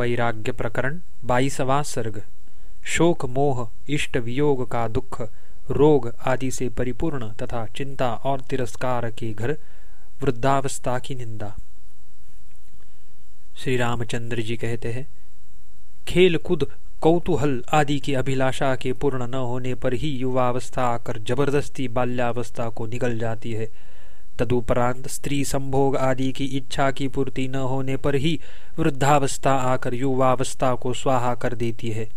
वैराग्य प्रकरण, बाईसवा सर्ग। शोक, मोह, इष्ट, वियोग का दुख, रोग आदि से परिपूर्ण तथा चिंता और तिरस्कार के घर, वृद्धावस्था की निंदा। श्री रामचंद्र जी कहते हैं, खेल कूद, कौतूहल आदि की अभिलाषा के पूर्ण न होने पर ही युवावस्था आकर ज़बरदस्ती बाल्यावस्था को निकल जाती है। तदुपरांत स्त्री संभोग आदि की इच्छा की पूर्ति न होने पर ही वृद्धावस्था आकर युवावस्था को स्वाहा कर देती है।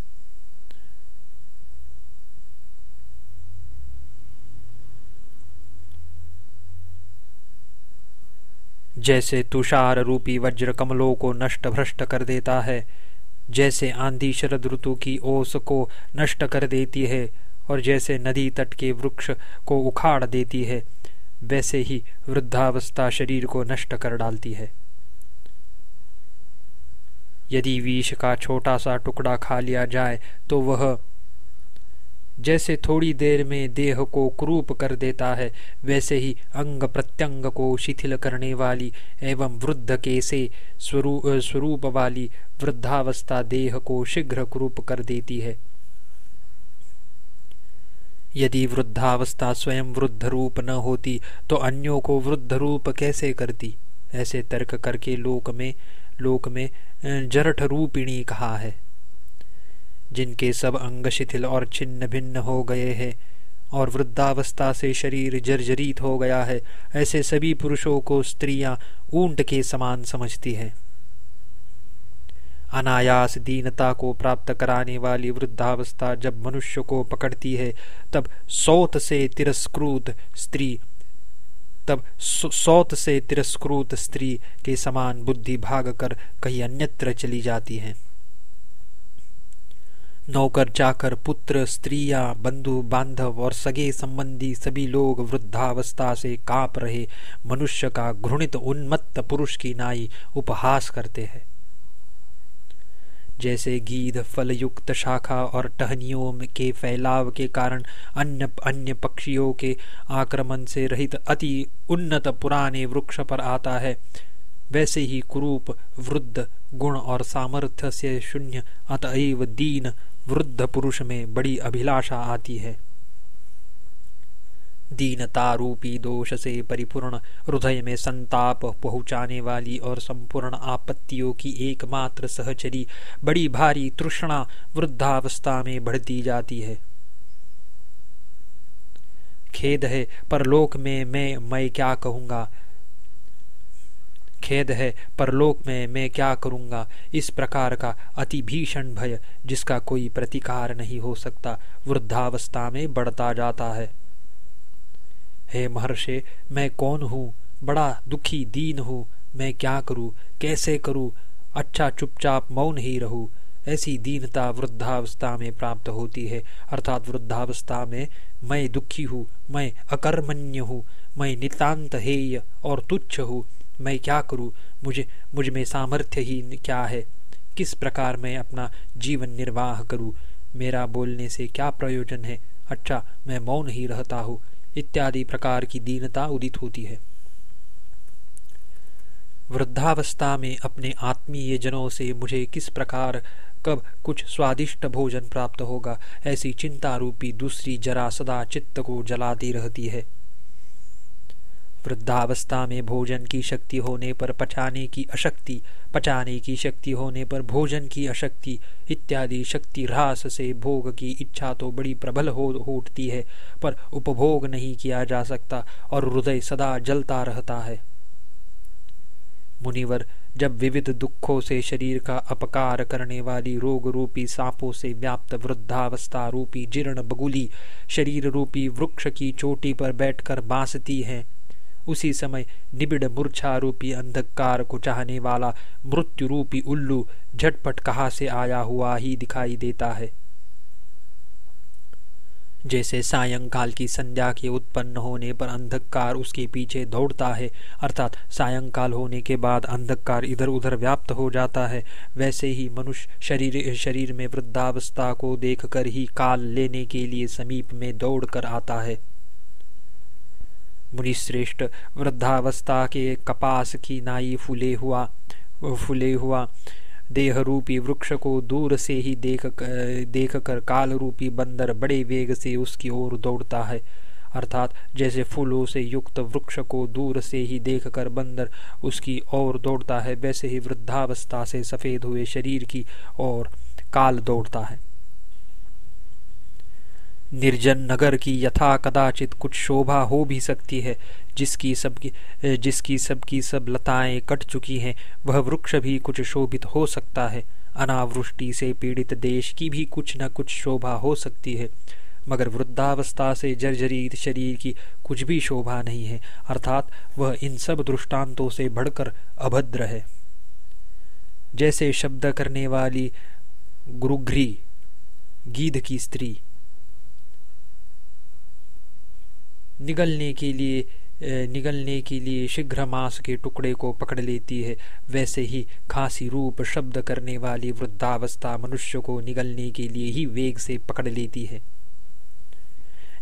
जैसे तुषार रूपी वज्र कमलों को नष्ट भ्रष्ट कर देता है, जैसे आंधी शरद ऋतु की ओस को नष्ट कर देती है, और जैसे नदी तट के वृक्ष को उखाड़ देती है वैसे ही वृद्धावस्था शरीर को नष्ट कर डालती है। यदि विष का छोटा सा टुकड़ा खा लिया जाए तो वह जैसे थोड़ी देर में देह को क्रूप कर देता है, वैसे ही अंग प्रत्यंग को शिथिल करने वाली एवं वृद्ध के से स्वरूप वाली वृद्धावस्था देह को शीघ्र क्रूप कर देती है। यदि वृद्धावस्था स्वयं वृद्ध रूप न होती तो अन्यों को वृद्ध रूप कैसे करती? ऐसे तर्क करके लोक में लोक में जरठ रूपिणी कहा है। जिनके सब अंग शिथिल और छिन्न भिन्न हो गए हैं, और वृद्धावस्था से शरीर जर्जरित हो गया है, ऐसे सभी पुरुषों को स्त्रियाँ ऊँट के समान समझती हैं। अनायास दीनता को प्राप्त कराने वाली वृद्धावस्था जब मनुष्य को पकड़ती है, तब सौत से तिरस्कृत स्त्री, तब सौत से तिरस्कृत स्त्री के समान बुद्धि भाग कर कहीं अन्यत्र चली जाती है। नौकर जाकर पुत्र, स्त्रियाँ, बंधु, बांधव और सगे संबंधी सभी लोग वृद्धावस्था से काँप रहे। मनुष्य का घृणित उन्मत्त पुरुष की नाई उपहास करते हैं। जैसे गीध, फलयुक्त शाखा और टहनियों के फैलाव के कारण अन्य अन्य पक्षियों के आक्रमण से रहित अति उन्नत पुराने वृक्ष पर आता है। वैसे ही कुरूप, वृद्ध, गुण और सामर्थ्य से शून्य, अतएव दीन, वृद्ध पुरुष में बड़ी अभिलाषा आती है। दीनता रूपी दोष से परिपूर्ण हृदय में संताप पहुँचाने वाली और संपूर्ण आपत्तियों की एकमात्र सहचरी, बड़ी भारी तृष्णा वृद्धावस्था में बढ़ती जाती है। खेद है, परलोक में मैं मैं क्या कहूँगा? खेद है, परलोक में मैं क्या करूँगा? इस प्रकार का अति भीषण भय जिसका कोई प्रतिकार नहीं हो सकता, वृद्धावस्था में बढ़ता जाता है। हे महर्षे, मैं कौन हूँ? बड़ा दुखी दीन हूँ। मैं क्या करूँ? कैसे करूँ? अच्छा चुपचाप मौन ही रहूँ। ऐसी दीनता वृद्धावस्था में प्राप्त होती है। अर्थात वृद्धावस्था में मैं दुखी हूँ, मैं अकर्मण्य हूँ, मैं नितांत हेय और तुच्छ हूँ। मैं क्या करूँ? मुझे, मुझमें सामर्थ्य ही क्या है? किस प्रकार मैं अपना जीवन निर्वाह करूँ? मेरा बोलने से क्या प्रयोजन है? अच्छा मैं मौन ही रहता हूँ। इत्यादि प्रकार की दीनता उदित होती है। वृद्धावस्था में अपने आत्मीय जनों से मुझे किस प्रकार कब कुछ स्वादिष्ट भोजन प्राप्त होगा, ऐसी चिंता रूपी दूसरी जरा सदा चित्त को जलाती रहती है। वृद्धावस्था में भोजन की शक्ति होने पर पचाने की अशक्ति, पचाने की शक्ति होने पर भोजन की अशक्ति इत्यादि शक्ति ह्रास से भोग की इच्छा तो बड़ी प्रबल हो उठती है, पर उपभोग नहीं किया जा सकता और हृदय सदा जलता रहता है। मुनिवर, जब विविध दुखों से शरीर का अपकार करने वाली रोग रूपी सांपों से व्याप्त वृद्धावस्था रूपी जीर्ण बगुली, शरीर रूपी वृक्ष की चोटी पर बैठकर बांसती है उसी समय निबिड़ मूर्छा रूपी अंधकार को चाहने वाला मृत्यु रूपी उल्लू झटपट कहा से आया हुआ ही दिखाई देता है। जैसे सायंकाल की संध्या के उत्पन्न होने पर अंधकार उसके पीछे दौड़ता है, अर्थात सायंकाल होने के बाद अंधकार इधर उधर व्याप्त हो जाता है, वैसे ही मनुष्य शरीर शरीर में वृद्धावस्था को देखकर ही काल लेने के लिए समीप में दौड़ कर आता है। मुनिश्रेष्ठ वृद्धावस्था के कपास की नाई फूले हुआ फूले हुआ। देह रूपी वृक्ष को दूर से ही देख देख कर काल रूपी बंदर बड़े वेग से उसकी ओर दौड़ता है। अर्थात जैसे फूलों से युक्त वृक्ष को दूर से ही देखकर बंदर उसकी ओर दौड़ता है, वैसे ही वृद्धावस्था से सफ़ेद हुए शरीर की ओर काल दौड़ता है। निर्जन नगर की यथा कदाचित कुछ शोभा हो भी सकती है, जिसकी सबकी जिसकी सबकी सब लताएँ कट चुकी हैं, वह वृक्ष भी कुछ शोभित हो सकता है। अनावृष्टि से पीड़ित देश की भी कुछ न कुछ शोभा हो सकती है। मगर वृद्धावस्था से जर्जरित शरीर की कुछ भी शोभा नहीं है, अर्थात वह इन सब दृष्टांतों से बढ़कर अभद्र है। जैसे शब्द करने वाली गुरुघ्री, गीध की स्त्री निगलने के लिए निगलने के लिए शीघ्र मांस के टुकड़े को पकड़ लेती है। वैसे ही खांसी रूप शब्द करने वाली वृद्धावस्था मनुष्य को निगलने के लिए ही वेग से पकड़ लेती है।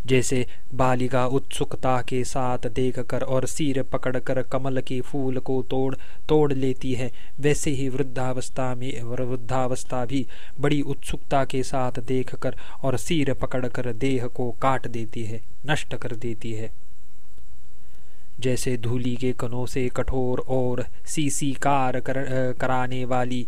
जैसे बालिका उत्सुकता के साथ देखकर और सिर पकड़कर कमल के फूल को तोड़ तोड़ लेती है। वैसे ही वृद्धावस्था में वृद्धावस्था भी बड़ी उत्सुकता के साथ देखकर और सिर पकड़कर देह को काट देती है नष्ट कर देती है। जैसे धूली के कनों से कठोर और सीसी कार कर, कराने वाली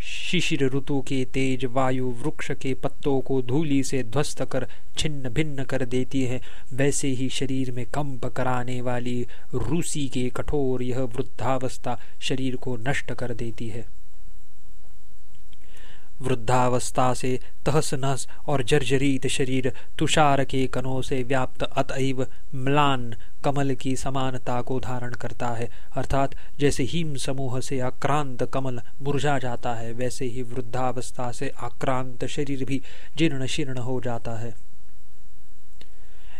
शिशिर ऋतु के तेज वायु वृक्ष के पत्तों को धूली से ध्वस्त कर छिन्न भिन्न कर देती है। वैसे ही शरीर में कंप कराने वाली रूसी के कठोर यह वृद्धावस्था शरीर को नष्ट कर देती है। वृद्धावस्था से तहस नहस और जर्जरीत शरीर तुषार के कणों से व्याप्त अतएव म्लान कमल की समानता को धारण करता है, अर्थात जैसे हिम समूह से आक्रांत कमल मुरझा जाता है, वैसे ही वृद्धावस्था से आक्रांत शरीर भी जीर्ण शीर्ण हो जाता है।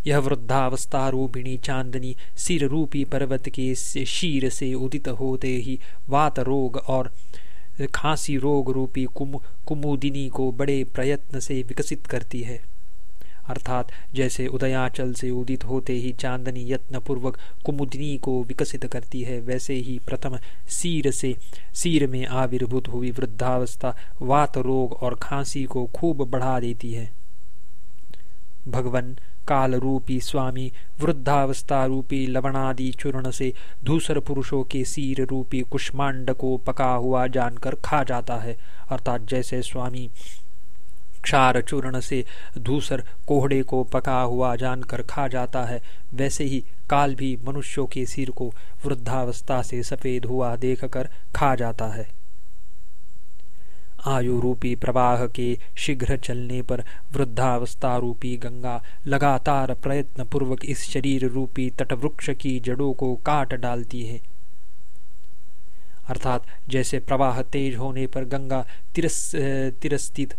यह वृद्धावस्था रूपिणी चांदनी सिर रूपी पर्वत के शीर से उदित होते ही वात रोग और खांसी रोग रूपी कुम कुमुदिनी को बड़े प्रयत्न से विकसित करती है। अर्थात जैसे उदयाचल से उदित होते ही चांदनी यत्न पूर्वक कुमुदिनी को विकसित करती है, वैसे ही प्रथम सीर से सीर में आविर्भूत हुई वृद्धावस्था वात रोग और खांसी को खूब बढ़ा देती है। भगवान काल रूपी स्वामी वृद्धावस्था रूपी लवणादि चूर्ण से दूसर पुरुषों के सीर रूपी कुष्मांड को पका हुआ जानकर खा जाता है। अर्थात जैसे स्वामी क्षार चूर्ण से धूसर कोहड़े को पका हुआ जानकर खा जाता है। वैसे ही काल भी मनुष्यों के सिर को वृद्धावस्था से सफ़ेद हुआ देखकर खा जाता है। आयु रूपी प्रवाह के शीघ्र चलने पर वृद्धावस्था रूपी गंगा लगातार प्रयत्न पूर्वक इस शरीर रूपी तटवृक्ष की जड़ों को काट डालती है। अर्थात जैसे प्रवाह तेज होने पर गंगा तिरस, तिरस्थित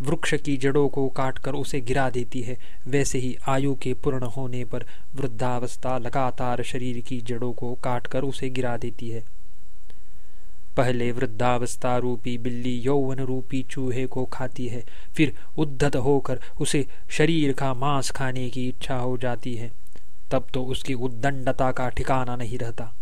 वृक्ष की जड़ों को काटकर उसे गिरा देती है। वैसे ही आयु के पूर्ण होने पर वृद्धावस्था लगातार शरीर की जड़ों को काटकर उसे गिरा देती है। पहले वृद्धावस्था रूपी बिल्ली यौवन रूपी चूहे को खाती है, फिर उद्धत होकर उसे शरीर का मांस खाने की इच्छा हो जाती है। तब तो उसकी उद्दंडता का ठिकाना नहीं रहता।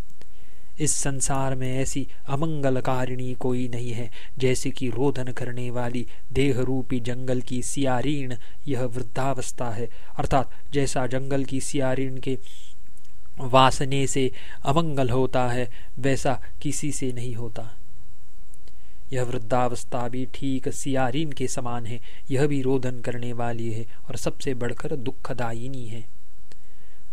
इस संसार में ऐसी अमंगलकारिणी कोई नहीं है, जैसे कि रोधन करने वाली देह रूपी जंगल की सियारीण यह वृद्धावस्था है। अर्थात जैसा जंगल की सियारीण के वासने से अमंगल होता है, वैसा किसी से नहीं होता। यह वृद्धावस्था भी ठीक सियारीन के समान है, यह भी रोधन करने वाली है और सबसे बढ़कर दुखदायिनी है।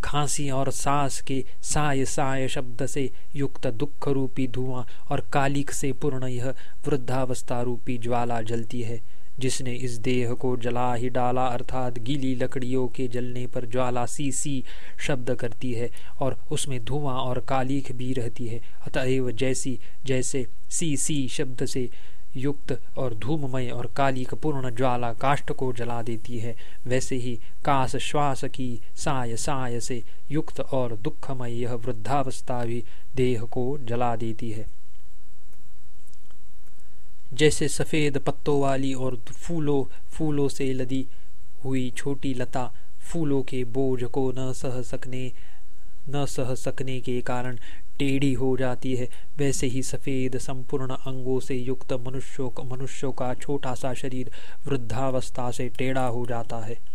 खांसी और सांस के साय साय शब्द से युक्त दुख रूपी धुआँ और कालिक से पूर्ण यह वृद्धावस्था रूपी ज्वाला जलती है, जिसने इस देह को जला ही डाला अर्थात गीली लकड़ियों के जलने पर ज्वाला सी सी शब्द करती है और उसमें धुआँ और कालीख भी रहती है, अतएव जैसी, जैसे सी सी शब्द से युक्त और धूममय और कालिक पूर्ण ज्वाला काष्ठ को जला देती है। वैसे ही काश श्वास की साय साय से युक्त और दुखमय यह वृद्धावस्था भी देह को जला देती है। जैसे सफ़ेद पत्तों वाली और फूलों फूलों से लदी हुई छोटी लता फूलों के बोझ को न सह सकने, न सह सकने के कारण टेढ़ी हो जाती है। वैसे ही सफ़ेद, संपूर्ण अंगों से युक्त मनुष्यों मनुष्यों का छोटा सा शरीर वृद्धावस्था से टेढ़ा हो जाता है।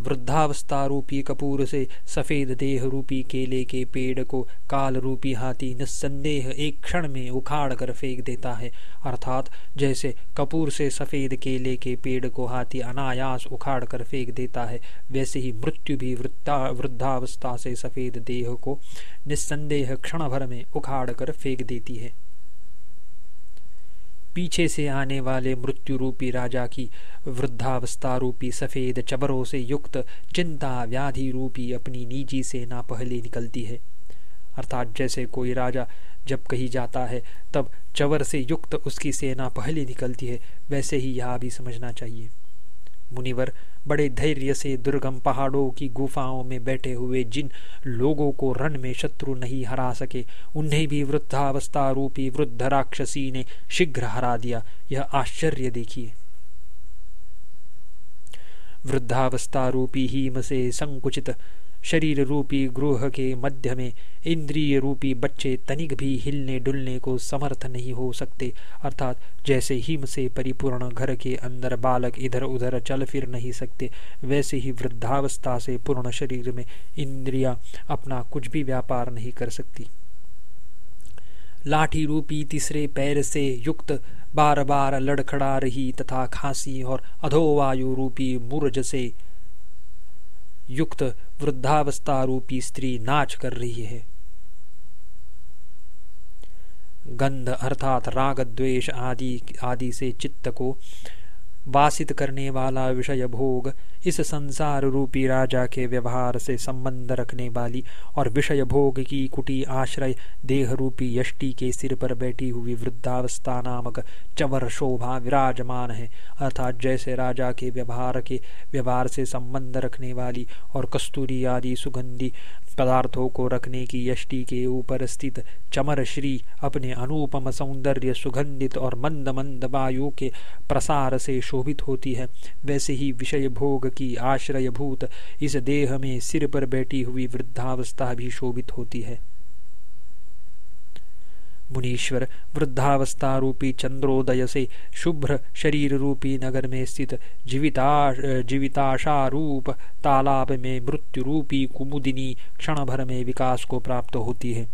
वृद्धावस्था रूपी कपूर से सफ़ेद देह रूपी केले के पेड़ को काल रूपी हाथी निस्संदेह एक क्षण में उखाड़ कर फेंक देता है। अर्थात, जैसे कपूर से सफ़ेद केले के पेड़ को हाथी अनायास उखाड़ कर फेंक देता है, वैसे ही मृत्यु भी वृद्धा, वृद्धावस्था से सफ़ेद देह को निस्संदेह क्षण भर में उखाड़ कर फेंक देती है। पीछे से आने वाले मृत्यु रूपी राजा की वृद्धावस्था रूपी सफ़ेद चबरों से युक्त चिंता व्याधि रूपी अपनी निजी सेना पहले निकलती है। अर्थात जैसे कोई राजा जब कहीं जाता है, तब चवर से युक्त उसकी सेना पहले निकलती है, वैसे ही यह भी समझना चाहिए। मुनिवर, बड़े धैर्य से दुर्गम पहाड़ों की गुफाओं में बैठे हुए जिन लोगों को रण में शत्रु नहीं हरा सके, उन्हें भी वृद्धावस्था रूपी वृद्ध राक्षसी ने शीघ्र हरा दिया। यह आश्चर्य देखिए। वृद्धावस्था रूपी हीम से संकुचित शरीर रूपी गृह के मध्य में इंद्रिय रूपी बच्चे तनिक भी हिलने डुलने को समर्थ नहीं हो सकते। अर्थात जैसे हिम से परिपूर्ण घर के अंदर बालक इधर उधर चल फिर नहीं सकते, वैसे ही वृद्धावस्था से पूर्ण शरीर में इंद्रिया अपना कुछ भी व्यापार नहीं कर सकती। लाठी रूपी तीसरे पैर से युक्त बार बार लड़खड़ा रही तथा खांसी और अधोवायु रूपी मूर्ज से युक्त वृद्धावस्था रूपी स्त्री नाच कर रही है। गंध अर्थात राग द्वेष आदि आदि से चित्त को वासित करने वाला विषय भोग, इस संसार रूपी राजा के व्यवहार से संबंध रखने वाली और विषय भोग की कुटी आश्रय देह रूपी यष्टि के सिर पर बैठी हुई वृद्धावस्था नामक चवर शोभा विराजमान है। अर्थात जैसे राजा के व्यवहार के व्यवहार से संबंध रखने वाली और कस्तूरी आदि सुगंधी पदार्थों को रखने की यष्टि के ऊपर स्थित चमर श्री अपने अनुपम सौंदर्य, सुगंधित और मंद मंद वायु के प्रसार से शोभित होती है। वैसे ही विषय भोग की आश्रयभूत इस देह में सिर पर बैठी हुई वृद्धावस्था भी शोभित होती है। मुनीश्वर वृद्धावस्था रूपी चंद्रोदय से शुभ्र शरीर रूपी नगर में स्थित, जीविता जीविताशा रूप तालाब में मृत्यु रूपी कुमुदिनी क्षण भर में विकास को प्राप्त होती है।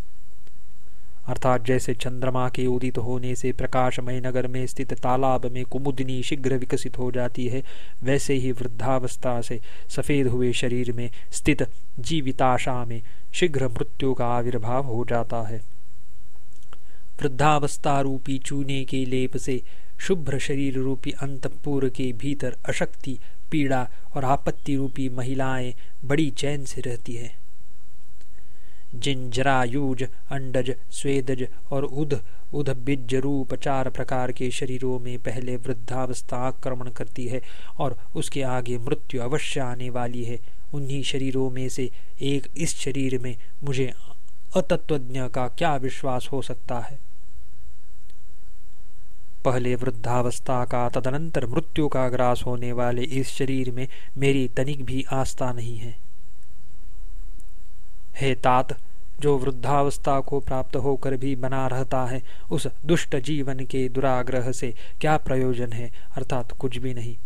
अर्थात जैसे चंद्रमा के उदित होने से प्रकाशमय नगर में स्थित तालाब में कुमुदिनी शीघ्र विकसित हो जाती है, वैसे ही वृद्धावस्था से सफ़ेद हुए शरीर में स्थित जीविताशा में शीघ्र मृत्यु का आविर्भाव हो जाता है। वृद्धावस्था रूपी चूने के लेप से, शुभ्र शरीर रूपी अंतपुर के भीतर अशक्ति, पीड़ा और आपत्ति रूपी महिलाएँ बड़ी चैन से रहती है। जिन जरायुज अंडज, स्वेदज और उद उद बिज रूप चार प्रकार के शरीरों में पहले वृद्धावस्था आक्रमण करती है और उसके आगे मृत्यु अवश्य आने वाली है। उन्हीं शरीरों में से एक इस शरीर में मुझे अतत्वज्ञ का क्या विश्वास हो सकता है? पहले वृद्धावस्था का, तदनंतर मृत्यु का ग्रास होने वाले इस शरीर में मेरी तनिक भी आस्था नहीं है। हे तात, जो वृद्धावस्था को प्राप्त होकर भी बना रहता है, उस दुष्ट जीवन के दुराग्रह से क्या प्रयोजन है? अर्थात कुछ भी नहीं।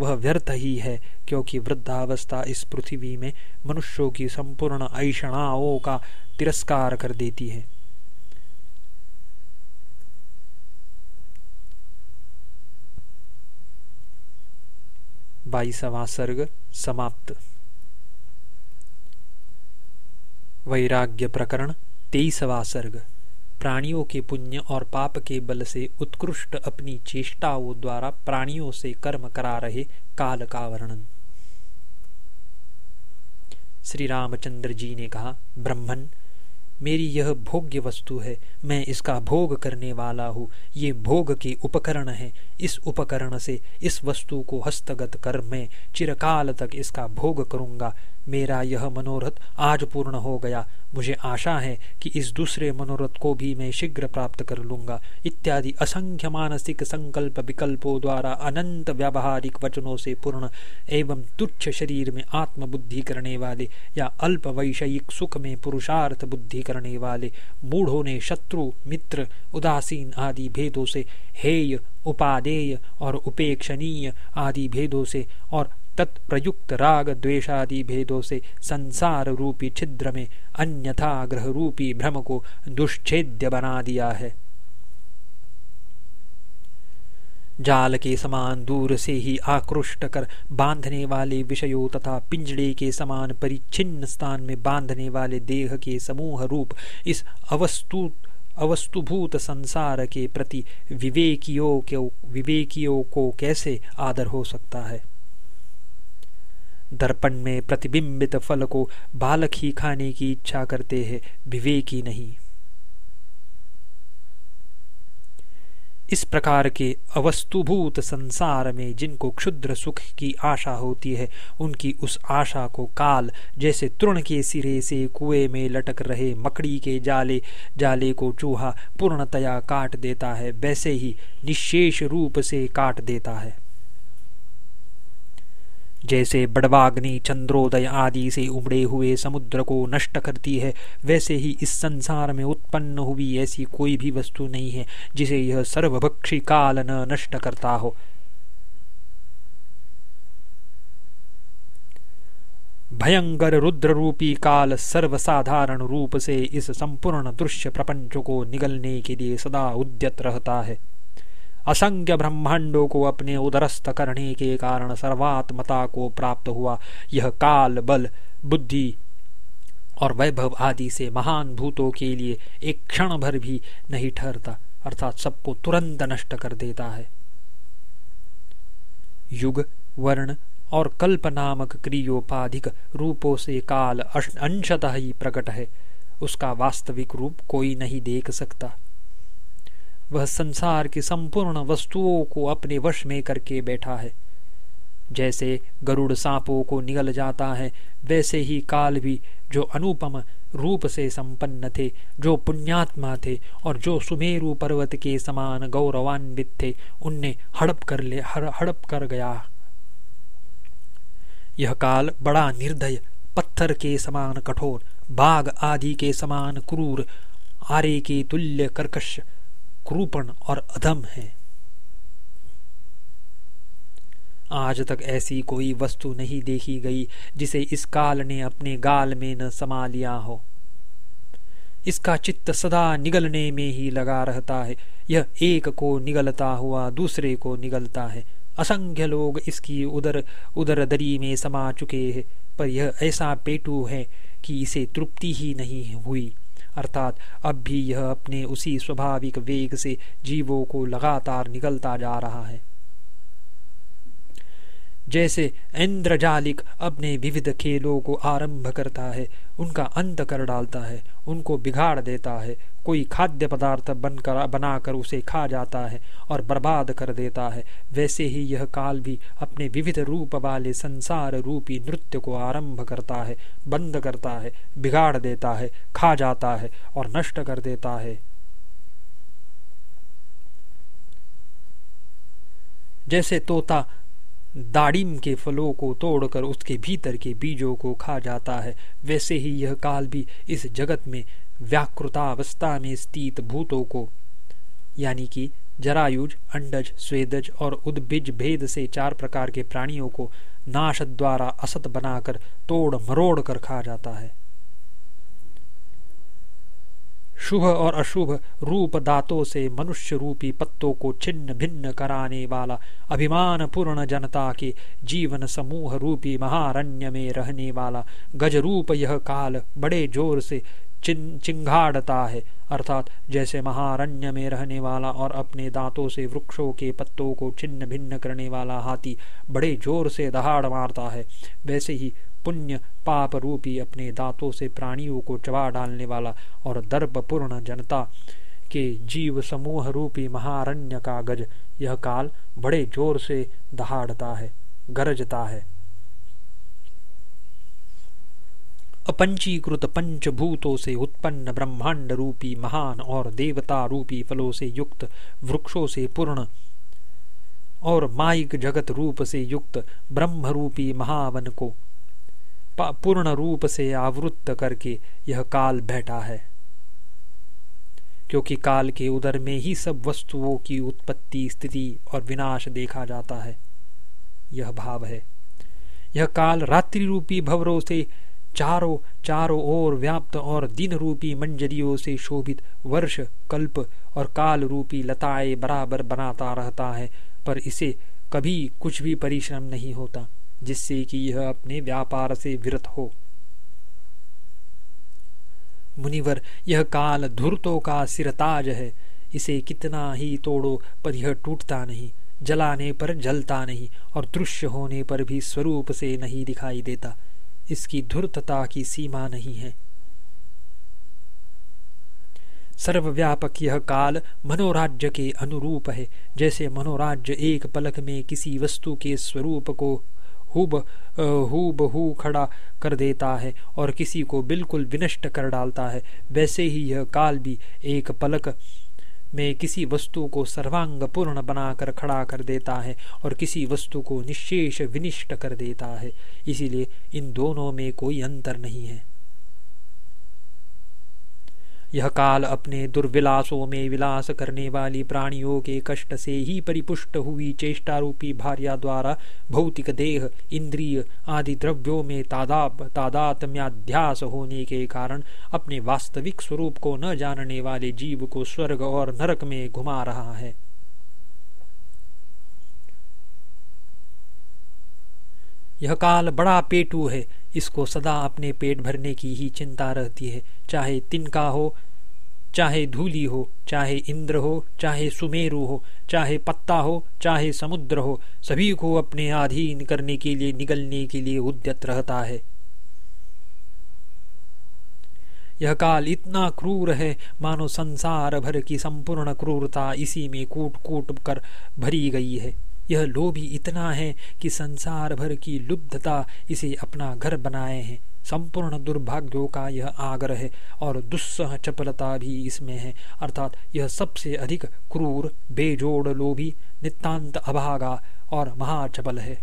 वह व्यर्थ ही है, क्योंकि वृद्धावस्था इस पृथ्वी में मनुष्यों की संपूर्ण ऐषणाओं का तिरस्कार कर देती है। बाईसवा सर्ग समाप्त। वैराग्य प्रकरण, तेईसवा सर्ग। प्राणियों के पुण्य और पाप के बल से उत्कृष्ट अपनी चेष्टाओं द्वारा प्राणियों से कर्म करा रहे काल का वर्णन। श्री रामचंद्र जी ने कहा, ब्रह्मन मेरी यह भोग्य वस्तु है, मैं इसका भोग करने वाला हूँ। ये भोग के उपकरण है। इस उपकरण से इस वस्तु को हस्तगत कर मैं चिरकाल तक इसका भोग करूँगा। मेरा यह मनोरथ आज पूर्ण हो गया। मुझे आशा है कि इस दूसरे मनोरथ को भी मैं शीघ्र प्राप्त कर लूँगा। इत्यादि असंख्य मानसिक संकल्प विकल्पों द्वारा अनंत व्यावहारिक वचनों से पूर्ण एवं तुच्छ शरीर में आत्मबुद्धि करने वाले या अल्प वैषयिक सुख में पुरुषार्थ बुद्धि करने वाले, मूढ़ों ने शत्रु, मित्र, उदासीन आदि भेदों से, हेय, उपादेय और उपेक्षणीय आदि भेदों से और तत्प्रयुक्त राग द्वेषादि भेदों से संसार रूपी छिद्र में अन्यथा ग्रह रूपी भ्रम को दुष्छेद्य बना दिया है। जाल के समान दूर से ही आकृष्ट कर बांधने वाले विषयों तथा पिंजड़े के समान परिच्छिन्न स्थान में बांधने वाले देह के समूह रूप इस अवस्तु, अवस्तुभूत संसार के प्रति विवेकियों को विवेकियों को कैसे आदर हो सकता है? दर्पण में प्रतिबिंबित फल को बालक ही खाने की इच्छा करते हैं, विवेकी नहीं। इस प्रकार के अवस्तुभूत संसार में जिनको क्षुद्र सुख की आशा होती है, उनकी उस आशा को काल, जैसे तृण के सिरे से कुएँ में लटक रहे मकड़ी के जाले जाले को चूहा पूर्णतया काट देता है, वैसे ही निशेष रूप से काट देता है। जैसे बड़वाग्नि, चंद्रोदय आदि से उमड़े हुए समुद्र को नष्ट करती है, वैसे ही इस संसार में उत्पन्न हुई ऐसी कोई भी वस्तु नहीं है, जिसे यह सर्वभक्षी काल न नष्ट करता हो। भयंकर रुद्र रूपी काल सर्वसाधारण रूप से इस संपूर्ण दृश्य प्रपंच को निगलने के लिए सदा उद्यत रहता है। असंख्य ब्रह्मांडों को अपने उदरस्थ करने के कारण सर्वात्मता को प्राप्त हुआ। यह काल, बल, बुद्धि और वैभव आदि से महान भूतों के लिए एक क्षण भर भी नहीं ठहरता, अर्थात सबको तुरंत नष्ट कर देता है। युग, वर्ण और कल्प नामक क्रियोपाधिक रूपों से काल अंशतः ही प्रकट है। उसका वास्तविक रूप कोई नहीं देख सकता। वह संसार की संपूर्ण वस्तुओं को अपने वश में करके बैठा है। जैसे गरुड़ सांपों को निगल जाता है, वैसे ही काल भी जो अनुपम रूप से संपन्न थे, जो पुण्यात्मा थे और जो सुमेरु पर्वत के समान गौरवान्वित थे, उनने हड़प कर ले हड़प कर गया। यह काल बड़ा निर्दय, पत्थर के समान कठोर, बाघ आदि के समान क्रूर, आरे के तुल्य कर्कश क्रूपण और अधम है। आज तक ऐसी कोई वस्तु नहीं देखी गई जिसे इस काल ने अपने गाल में न समा लिया हो। इसका चित्त सदा निगलने में ही लगा रहता है। यह एक को निगलता हुआ दूसरे को निगलता है। असंख्य लोग इसकी उदर उदर दरी में समा चुके हैं, पर यह ऐसा पेटू है कि इसे तृप्ति ही नहीं हुई। अर्थात अब भी यह अपने उसी स्वाभाविक वेग से जीवों को लगातार निकलता जा रहा है। जैसे इंद्रजालिक अपने विविध खेलों को आरंभ करता है, उनका अंत कर डालता है, उनको बिगाड़ देता है, कोई खाद्य पदार्थ बनकर, बनाकर उसे खा जाता है और बर्बाद कर देता है। वैसे ही यह काल भी अपने विविध रूप वाले संसार रूपी नृत्य को आरंभ करता है, बंद करता है, बिगाड़ देता है, खा जाता है और नष्ट कर देता है। जैसे तोता दाड़िम के फलों को तोड़कर उसके भीतर के बीजों को खा जाता है। वैसे ही यह काल भी इस जगत में व्याकृतावस्था में स्थित भूतों को, यानी कि जरायुज, अंडज, स्वेदज और उद्भिज भेद से चार प्रकार के प्राणियों को नाश द्वारा असत बनाकर तोड़ मरोड़ कर खा जाता है। शुभ और अशुभ रूप दातों से मनुष्य रूपी पत्तों को छिन्न भिन्न कराने वाला अभिमान पूर्ण जनता के जीवन समूह रूपी महारण्य में रहने वाला गज रूप यह काल बड़े ज़ोर से चिंगाड़ता है। अर्थात जैसे महारण्य में रहने वाला और अपने दांतों से वृक्षों के पत्तों को छिन्न भिन्न करने वाला हाथी बड़े ज़ोर से दहाड़ मारता है, वैसे ही पुण्य पाप रूपी अपने दांतों से प्राणियों को चबा डालने वाला और दर्पपूर्ण जनता के जीव समूह रूपी महारण्य का गज यह काल बड़े ज़ोर से दहाड़ता है, गरजता है। अपंचीकृत पंचभूतों से उत्पन्न ब्रह्मांड रूपी महान और देवता रूपी फलों से युक्त, वृक्षों से पूर्ण और माइक जगत रूप से युक्त ब्रह्म रूपी महावन को पूर्ण रूप से आवृत्त करके यह काल बैठा है। क्योंकि काल के उदर में ही सब वस्तुओं की उत्पत्ति, स्थिति और विनाश देखा जाता है, यह भाव है। यह काल रात्रि रूपी भवरों से चारों चारों ओर व्याप्त और दिन रूपी मंजरियों से शोभित वर्ष, कल्प और काल रूपी लताएँ बराबर बनाता रहता है, पर इसे कभी कुछ भी परिश्रम नहीं होता। जिससे कि यह अपने व्यापार से विरत हो। मुनिवर, यह काल धुरतों का सिरताज है। इसे कितना ही तोड़ो, पर यह टूटता नहीं, जलाने पर जलता नहीं, और दृश्य होने पर भी स्वरूप से नहीं दिखाई देता। इसकी धुर्तता की सीमा नहीं है। सर्वव्यापक यह काल मनोराज्य के अनुरूप है। जैसे मनोराज्य एक पलक में किसी वस्तु के स्वरूप को हुब हुब हु खड़ा कर देता है और किसी को बिल्कुल विनष्ट कर डालता है। वैसे ही यह काल भी एक पलक में किसी वस्तु को सर्वांग पूर्ण बनाकर खड़ा कर देता है और किसी वस्तु को निशेष विनिष्ट कर देता है। इसीलिए इन दोनों में कोई अंतर नहीं है। यह काल अपने दुर्विलासों में विलास करने वाली प्राणियों के कष्ट से ही परिपुष्ट हुई चेष्टारूपी भार्या द्वारा भौतिक देह, इंद्रिय आदि द्रव्यों में तादाप, तादात्म्याध्यास होने के कारण अपने वास्तविक स्वरूप को न जानने वाले जीव को स्वर्ग और नरक में घुमा रहा है। यह काल बड़ा पेटू है, इसको सदा अपने पेट भरने की ही चिंता रहती है। चाहे तिनका हो, चाहे धूली हो, चाहे इंद्र हो, चाहे सुमेरु हो, चाहे पत्ता हो, चाहे समुद्र हो, सभी को अपने अधीन करने के लिए, निगलने के लिए उद्यत रहता है। यह काल इतना क्रूर है, मानो संसार भर की संपूर्ण क्रूरता इसी में कूट कूट कर भरी गई है। यह लोभी इतना है कि संसार भर की लुब्धता इसे अपना घर बनाए हैं। संपूर्ण दुर्भाग्यों का यह आग्रह है और दुस्सह चपलता भी इसमें है। अर्थात यह सबसे अधिक क्रूर, बेजोड़ लोभी, नितांत अभागा और महाचपल है।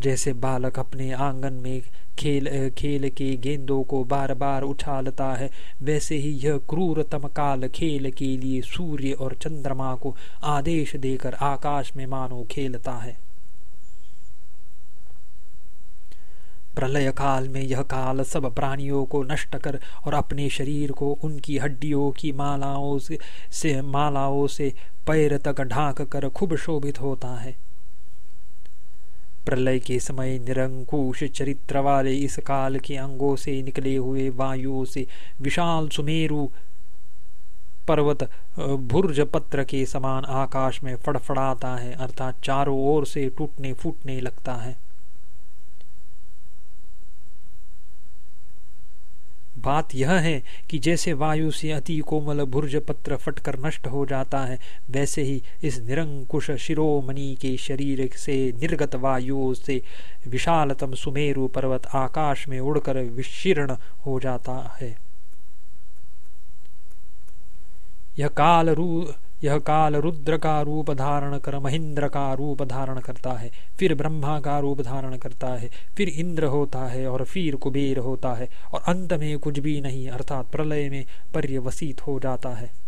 जैसे बालक अपने आँगन में खेल खेल के गेंदों को बार बार उछालता है, वैसे ही यह क्रूरतम काल खेल के लिए सूर्य और चंद्रमा को आदेश देकर आकाश में मानो खेलता है। प्रलय काल में यह काल सब प्राणियों को नष्ट कर और अपने शरीर को उनकी हड्डियों की मालाओं से, से मालाओं से पैर तक ढांक कर खूब शोभित होता है। प्रलय के समय निरंकुश चरित्र वाले इस काल के अंगों से निकले हुए वायुओं से विशाल सुमेरु पर्वत भुर्ज पत्र के समान आकाश में फड़फड़ाता है अर्थात चारों ओर से टूटने फूटने लगता है। बात यह है कि जैसे वायु से अति कोमल भुर्ज पत्र फटकर नष्ट हो जाता है, वैसे ही इस निरंकुश शिरोमणि के शरीर से निर्गत वायु से विशालतम सुमेरु पर्वत आकाश में उड़कर विशीर्ण हो जाता है। यह काल रू यह काल रुद्र का रूप धारण कर, महेंद्र का रूप धारण करता है, फिर ब्रह्मा का रूप धारण करता है, फिर इंद्र होता है और फिर कुबेर होता है, और अंत में कुछ भी नहीं, अर्थात प्रलय में पर्यवसित हो जाता है।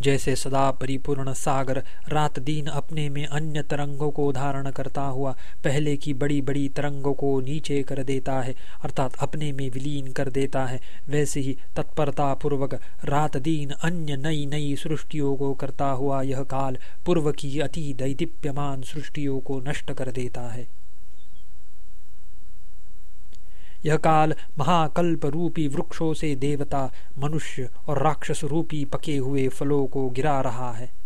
जैसे सदा परिपूर्ण सागर रात दिन अपने में अन्य तरंगों को धारण करता हुआ पहले की बड़ी बड़ी तरंगों को नीचे कर देता है, अर्थात अपने में विलीन कर देता है, वैसे ही तत्परता पूर्वक रात दिन अन्य नई नई सृष्टियों को करता हुआ यह काल पूर्व की अति दैदीप्यमान सृष्टियों को नष्ट कर देता है। यह काल महाकल्प रूपी वृक्षों से देवता मनुष्य और राक्षस रूपी पके हुए फलों को गिरा रहा है।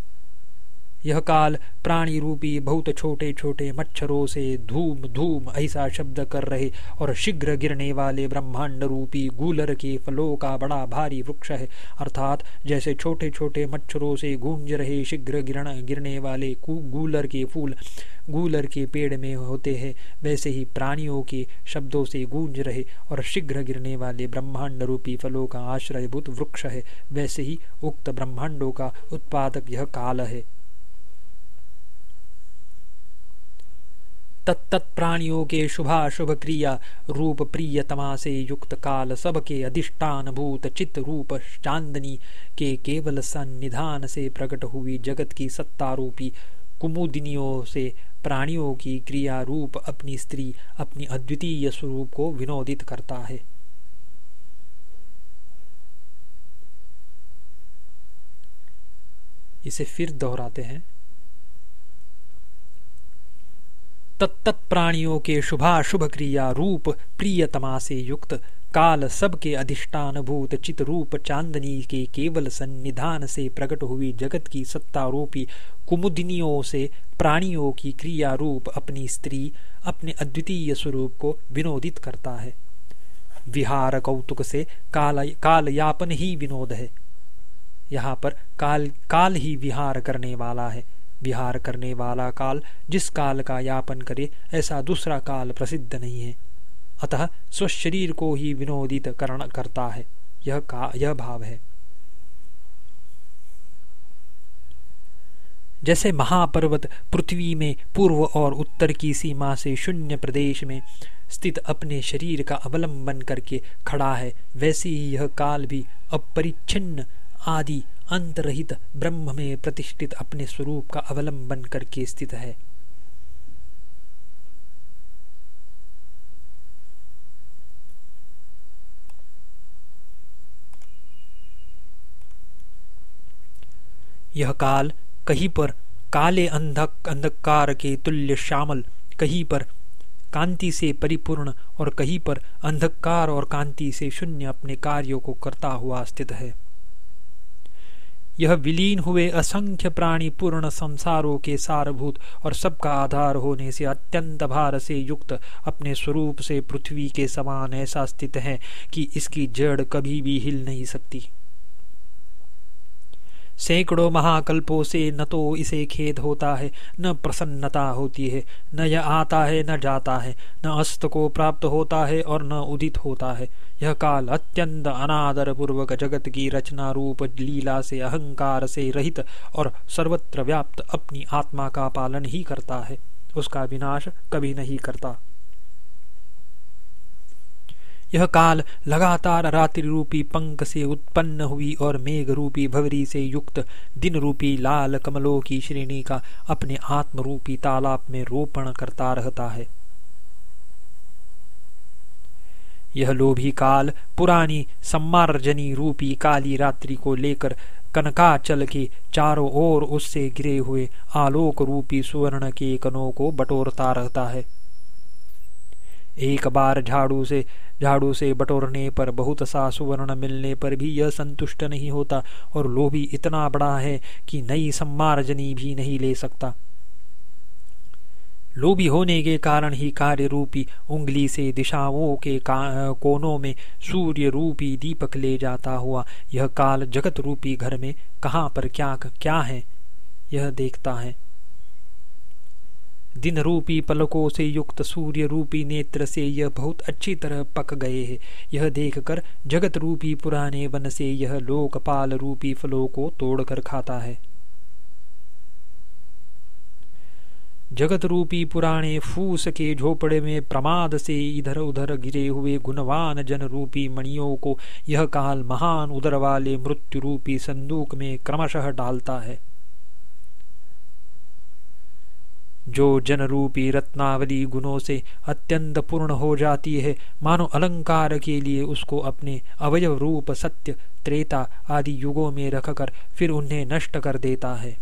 यह काल प्राणी रूपी बहुत छोटे छोटे मच्छरों से धूम धूम ऐसा शब्द कर रहे और शीघ्र गिरने वाले ब्रह्मांड रूपी गूलर के फलों का बड़ा भारी वृक्ष है। अर्थात जैसे छोटे छोटे मच्छरों से गूंज रहे शीघ्र गिरण, गिरने वाले गूलर के फूल गूलर के पेड़ में होते हैं, वैसे ही प्राणियों के शब्दों से गूंज रहे और शीघ्र गिरने वाले ब्रह्मांड रूपी फलों का आश्रयभूत वृक्ष है। वैसे ही उक्त ब्रह्मांडों का उत्पादक यह काल है। तत्त प्राणियों के शुभाशुभ क्रिया रूप प्रियतमा से युक्त काल सबके अधिष्ठान भूत चित्त रूप चांदनी के केवल सन्निधान से प्रकट हुई जगत की सत्ता रूपी कुमुदिनियों से प्राणियों की क्रिया रूप अपनी स्त्री अपनी अद्वितीय स्वरूप को विनोदित करता है। इसे फिर दोहराते हैं। तत्त प्राणियों के शुभाशुभ क्रिया रूप प्रियतमा से युक्त। काल सबके अधिष्ठान भूत चित रूप चांदनी के केवल सन्निधान से प्रकट हुई जगत की सत्ता रूपी कुमुदिनियों से प्राणियों की क्रिया रूप अपनी स्त्री अपने अद्वितीय स्वरूप को विनोदित करता है। विहार कौतुक से काल काल यापन ही विनोद है। यहाँ पर काल काल ही विहार करने वाला है। विहार करने वाला काल जिस काल का यापन करे, ऐसा दूसरा काल प्रसिद्ध नहीं है। अतः स्वशरीर को ही विनोदित करण करता है। यह का, यह भाव है। जैसे महापर्वत पृथ्वी में पूर्व और उत्तर की सीमा से शून्य प्रदेश में स्थित अपने शरीर का अवलंबन करके खड़ा है, वैसे ही यह काल भी अपरिच्छिन्न आदि अंतरहित ब्रह्म में प्रतिष्ठित अपने स्वरूप का अवलंबन करके स्थित है। यह काल कहीं पर काले अंधक अंधकार के तुल्य श्यामल, कहीं पर कांति से परिपूर्ण और कहीं पर अंधकार और कांति से शून्य अपने कार्यों को करता हुआ स्थित है। यह विलीन हुए असंख्य प्राणी पूर्ण संसारों के सारभूत और सबका आधार होने से अत्यंत भार से युक्त अपने स्वरूप से पृथ्वी के समान ऐसा स्थित है कि इसकी जड़ कभी भी हिल नहीं सकती। सैकड़ों महाकल्पों से न तो इसे खेद होता है, न प्रसन्नता होती है, न यह आता है, न जाता है, न अस्त को प्राप्त होता है और न उदित होता है। यह काल अत्यंत अनादर पूर्वक जगत की रचना रूप लीला से अहंकार से रहित और सर्वत्र व्याप्त अपनी आत्मा का पालन ही करता है। उसका विनाश कभी नहीं करता। यह काल लगातार रात्रि रूपी पंख से उत्पन्न हुई और मेघ रूपी भवरी से युक्त दिन रूपी लाल कमलों की श्रेणी का अपने आत्म रूपी तालाब में रोपण करता रहता है। यह लोभी काल पुरानी सम्मार्जनी रूपी काली रात्रि को लेकर कनकाचल के चारों ओर उससे गिरे हुए आलोक रूपी सुवर्ण के कनों को बटोरता रहता है। एक बार झाड़ू से झाड़ू से बटोरने पर बहुत सा सुवर्ण मिलने पर भी यह संतुष्ट नहीं होता और लोभी इतना बड़ा है कि नई सम्मार्जनी भी नहीं ले सकता। लोभी होने के कारण ही कार्य रूपी उंगली से दिशाओं के कोनों में सूर्य रूपी दीपक ले जाता हुआ, यह काल जगत रूपी घर में कहाँ पर क्या क्या है, यह देखता है। दिन रूपी पलकों से युक्त सूर्य रूपी नेत्र से यह बहुत अच्छी तरह पक गए हैं। यह देखकर जगत रूपी पुराने वन से यह लोकपाल रूपी फलों को तोड़कर खाता है। जगत रूपी पुराने फूस के झोपड़े में प्रमाद से इधर उधर गिरे हुए गुणवान जन रूपी मणियों को यह काल महान उदर वाले मृत्यु रूपी संदूक में क्रमशः डालता है। जो जन रूपी रत्नावली गुणों से अत्यंत पूर्ण हो जाती है, मानो अलंकार के लिए उसको अपने अवयव रूप सत्य, त्रेता आदि युगों में रखकर फिर उन्हें नष्ट कर देता है।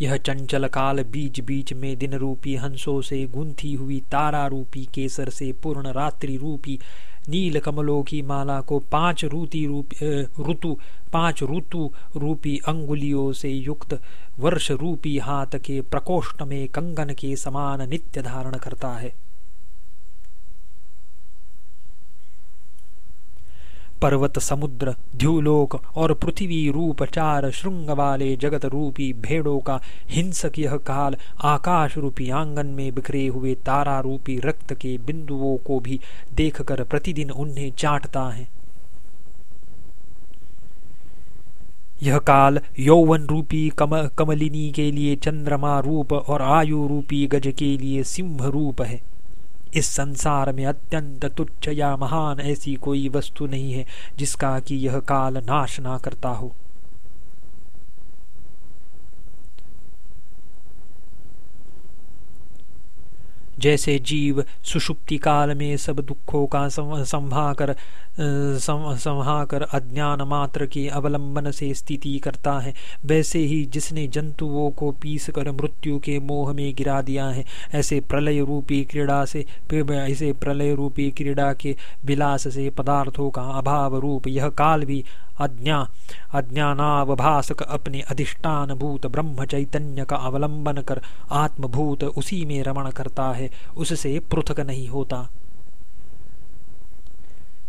यह चंचल काल बीच बीच में दिन रूपी हंसों से गुंथी हुई तारा रूपी केसर से पूर्ण रात्रि रूपी नील कमलों की माला को पाँच रूती रूप ऋतु, पाँच ऋतु रूपी अंगुलियों से युक्त वर्ष रूपी हाथ के प्रकोष्ठ में कंगन के समान नित्य धारण करता है। पर्वत, समुद्र, ध्युलोक और पृथ्वी रूप चार श्रृंग वाले जगत रूपी भेड़ों का हिंसक यह काल आकाश रूपी आँगन में बिखरे हुए तारा रूपी रक्त के बिंदुओं को भी देखकर प्रतिदिन उन्हें चाटता है। यह काल यौवन रूपी कम, कमलिनी के लिए चंद्रमा रूप और आयु रूपी गज के लिए सिंह रूप है। इस संसार में अत्यंत तुच्छ या महान ऐसी कोई वस्तु नहीं है जिसका कि यह काल नाश ना करता हो। जैसे जीव सुषुप्ति काल में सब दुखों का संभा कर संहा कर अज्ञान मात्र के अवलंबन से स्थिति करता है। वैसे ही जिसने जंतुओं को पीस कर मृत्यु के मोह में गिरा दिया है, ऐसे प्रलय रूपी क्रीड़ा से, ऐसे प्रलय रूपी क्रीड़ा के विलास से पदार्थों का अभाव रूप यह काल भी अज्ञा अज्ञानावभाषक अपने अधिष्ठान भूत ब्रह्म चैतन्य का अवलंबन कर आत्मभूत उसी में रमण करता है, उससे पृथक नहीं होता।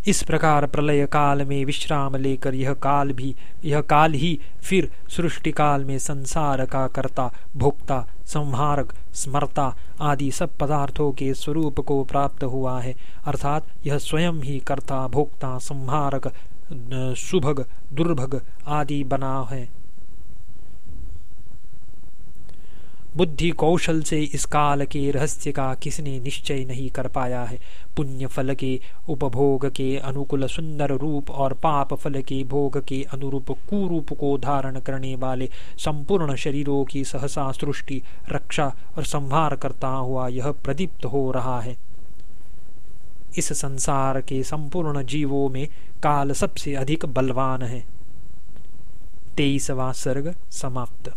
इस प्रकार प्रलय काल में विश्राम लेकर यह काल भी, यह काल ही फिर सृष्टि काल में संसार का कर्ता, भोक्ता, संहारक, स्मरता आदि सब पदार्थों के स्वरूप को प्राप्त हुआ है, अर्थात यह स्वयं ही कर्ता, भोक्ता, संहारक सुभग, दुर्भग आदि बना है। बुद्धि कौशल से इस काल के रहस्य का किसने निश्चय नहीं कर पाया है? पुण्य फल के उपभोग के अनुकूल सुंदर रूप और पाप फल के भोग के अनुरूप कुरूप को धारण करने वाले संपूर्ण शरीरों की सहसा सृष्टि, रक्षा और संहार करता हुआ यह प्रदीप्त हो रहा है। इस संसार के संपूर्ण जीवों में काल सबसे अधिक बलवान है। तेईसवा सर्ग समाप्त।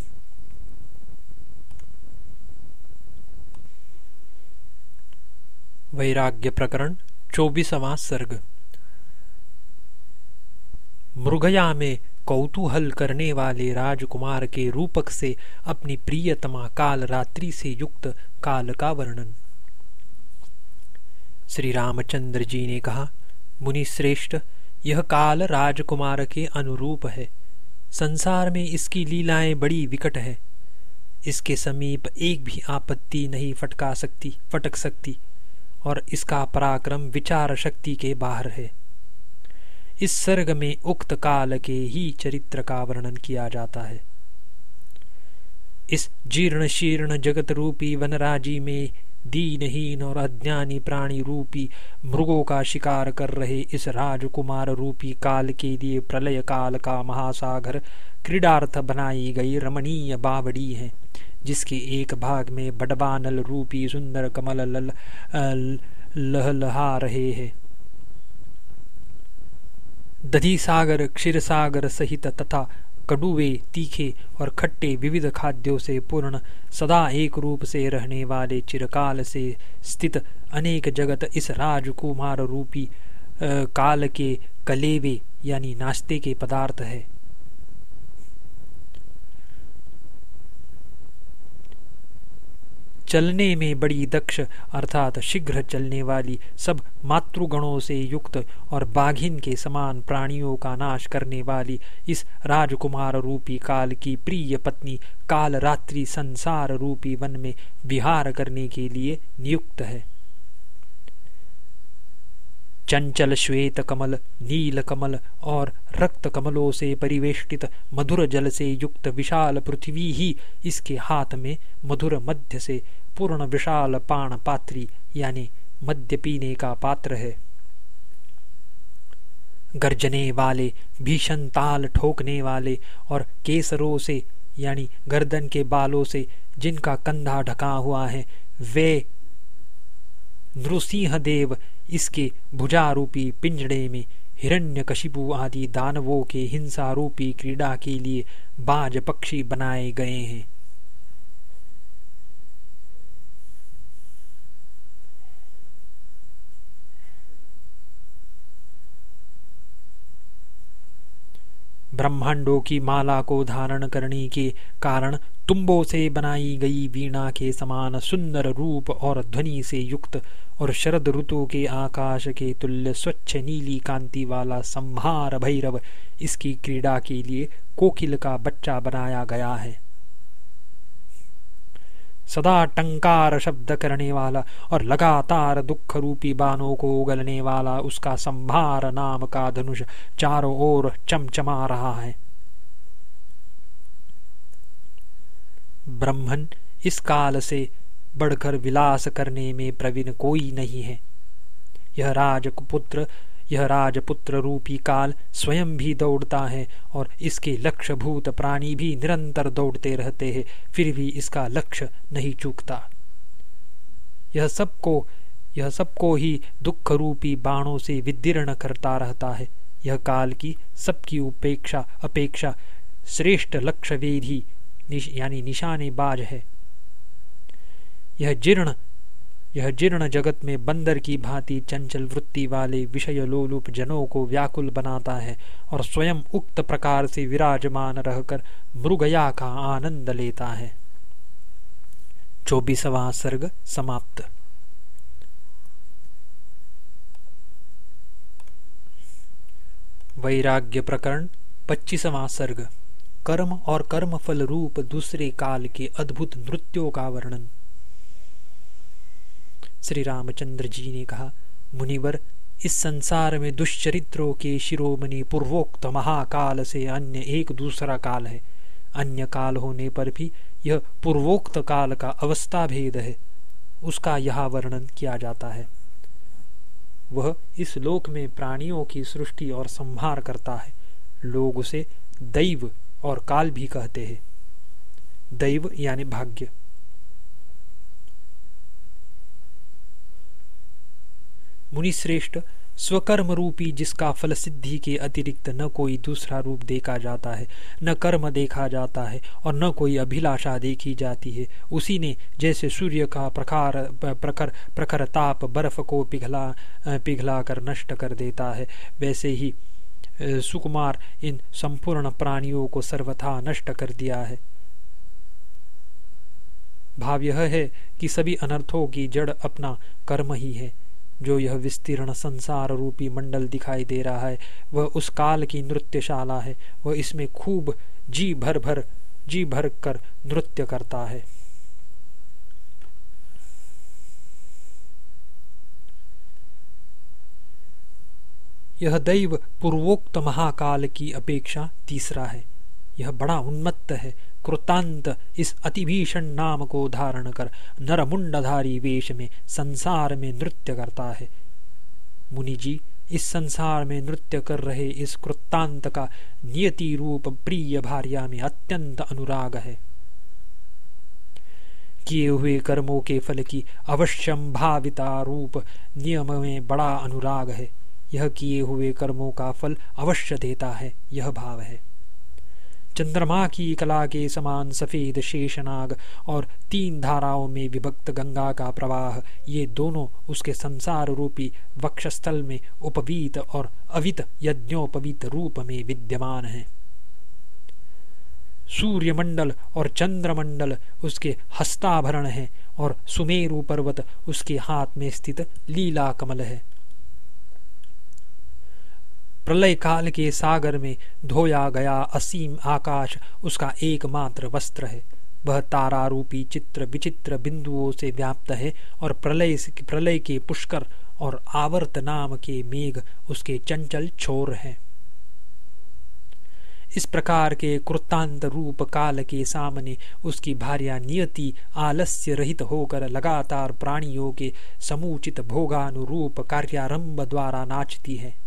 वैराग्य प्रकरण, चौबीसवा सर्ग। मृगया में कौतूहल करने वाले राजकुमार के रूपक से अपनी प्रियतमा काल रात्रि से युक्त काल का वर्णन। श्री रामचंद्र जी ने कहा मुनि श्रेष्ठ यह काल राजकुमार के अनुरूप है। संसार में इसकी लीलाएँ बड़ी विकट है। इसके समीप एक भी आपत्ति नहीं फटका सकती, फटक सकती, और इसका पराक्रम विचार शक्ति के बाहर है। इस सर्ग में उक्त काल के ही चरित्र का वर्णन किया जाता है। इस जीर्ण शीर्ण जगत रूपी वनराजी में दीनहीन और अज्ञानी प्राणी रूपी मृगों का शिकार कर रहे इस राजकुमार रूपी काल के लिए प्रलय काल का महासागर क्रीडार्थ बनाई गई रमणीय बावड़ी है, जिसके एक भाग में बडबानल रूपी सुंदर कमल लल लहलहा रहे हैं। दधी सागर क्षीर सागर सहित तथा कड़ुए तीखे और खट्टे विविध खाद्यों से पूर्ण सदा एक रूप से रहने वाले चिरकाल से स्थित अनेक जगत इस राजकुमार रूपी आ, काल के कलेवे यानी नाश्ते के पदार्थ है। चलने में बड़ी दक्ष, अर्थात शीघ्र चलने वाली सब मातृगणों से युक्त और बाघिन के समान प्राणियों का नाश करने वाली इस राजकुमार रूपी काल की प्रिय पत्नी काल रात्रि संसार रूपी वन में विहार करने के लिए नियुक्त है। चंचल श्वेत कमल, नील कमल और रक्त कमलों से परिवेष्टित मधुर जल से युक्त विशाल पृथ्वी ही इसके हाथ में मधुर मध्य से पूर्ण विशाल पाण पात्री, यानी मध्य पीने का पात्र है। गर्जने वाले, भीषण ताल ठोकने वाले और केसरों से, यानी गर्दन के बालों से जिनका कंधा ढका हुआ है, वे नृसिंह देव इसके भुजारूपी पिंजड़े में हिरण्य कशिपु आदि दानवों के हिंसारूपी क्रीड़ा के लिए बाज पक्षी बनाए गए हैं। ब्रह्मांडों की माला को धारण करने के कारण तुम्बों से बनाई गई वीणा के समान सुंदर रूप और ध्वनि से युक्त और शरद ऋतु के आकाश के तुल्य स्वच्छ नीली कांति वाला संहार भैरव इसकी क्रीड़ा के लिए कोकिल का बच्चा बनाया गया है। सदा टंकार शब्द करने वाला और लगातार दुख रूपी बानों को उगलने वाला उसका संभार नाम का धनुष चारों ओर चमचमा रहा है। ब्रह्मन, इस काल से बढ़कर विलास करने में प्रवीण कोई नहीं है। यह राजपुत्र यह राजपुत्र रूपी काल स्वयं भी दौड़ता है और इसके लक्ष्यभूत प्राणी भी निरंतर दौड़ते रहते हैं, फिर भी इसका लक्ष्य नहीं चूकता। यह सबको यह सबको ही दुख रूपी बाणों से विदीर्ण करता रहता है। यह काल की सबकी उपेक्षा, अपेक्षा, श्रेष्ठ लक्ष्य वेदी निश, यानी निशानेबाज है। यह जीर्ण यह जीर्ण जगत में बंदर की भांति चंचल वृत्ति वाले विषय लोलुप जनों को व्याकुल बनाता है और स्वयं उक्त प्रकार से विराजमान रहकर मृगया का आनंद लेता है। चौबीसवा सर्ग समाप्त। वैराग्य प्रकरण पच्चीसवां सर्ग। कर्म और कर्मफल रूप दूसरे काल के अद्भुत नृत्यों का वर्णन। श्री रामचंद्र जी ने कहा, मुनिवर, इस संसार में दुष्चरित्रों के शिरोमणि पूर्वोक्त महाकाल से अन्य एक दूसरा काल है। अन्य काल होने पर भी यह पूर्वोक्त काल का अवस्था भेद है। उसका यह वर्णन किया जाता है। वह इस लोक में प्राणियों की सृष्टि और संहार करता है। लोग उसे दैव और काल भी कहते हैं। दैव यानी भाग्य। मुनिश्रेष्ठ स्वकर्म रूपी जिसका फल सिद्धि के अतिरिक्त न कोई दूसरा रूप देखा जाता है, न कर्म देखा जाता है और न कोई अभिलाषा देखी जाती है, उसी ने जैसे सूर्य का प्रकार प्रखर प्रखर ताप बर्फ़ को पिघला पिघला कर नष्ट कर देता है, वैसे ही सुकुमार इन संपूर्ण प्राणियों को सर्वथा नष्ट कर दिया है। भाव यह है कि सभी अनर्थों की जड़ अपना कर्म ही है। जो यह विस्तीर्ण संसार रूपी मंडल दिखाई दे रहा है, वह उस काल की नृत्यशाला है। वह इसमें खूब जी भर भर, जी भर कर नृत्य करता है। यह दैव पूर्वोक्त महाकाल की अपेक्षा तीसरा है। यह बड़ा उन्मत्त है। कृतांत इस अतिभीषण नाम को धारण कर नरमुंडधारी वेश में संसार में नृत्य करता है। मुनि जी, इस संसार में नृत्य कर रहे इस कृतांत का नियति रूप प्रिय भार्या में अत्यंत अनुराग है। किए हुए कर्मों के फल की अवश्यम भाविता रूप नियम में बड़ा अनुराग है। यह किए हुए कर्मों का फल अवश्य देता है, यह भाव है। चंद्रमा की कला के समान सफ़ेद शेषनाग और तीन धाराओं में विभक्त गंगा का प्रवाह, ये दोनों उसके संसार रूपी वक्षस्थल में उपवीत और अवित यज्ञोपवीत रूप में विद्यमान है। सूर्यमंडल और चंद्रमंडल उसके हस्ताभरण है और सुमेरु पर्वत उसके हाथ में स्थित लीला कमल है। प्रलय काल के सागर में धोया गया असीम आकाश, उसका एकमात्र वस्त्र है। वह तारा रूपी चित्र विचित्र बिंदुओं से व्याप्त है और प्रलय प्रलय के पुष्कर और आवर्त नाम के मेघ उसके चंचल छोर हैं। इस प्रकार के कृतांत रूप काल के सामने उसकी भार्या नियति आलस्य रहित होकर लगातार प्राणियों के समुचित भोगानुरूप कार्यारंभ द्वारा नाचती है।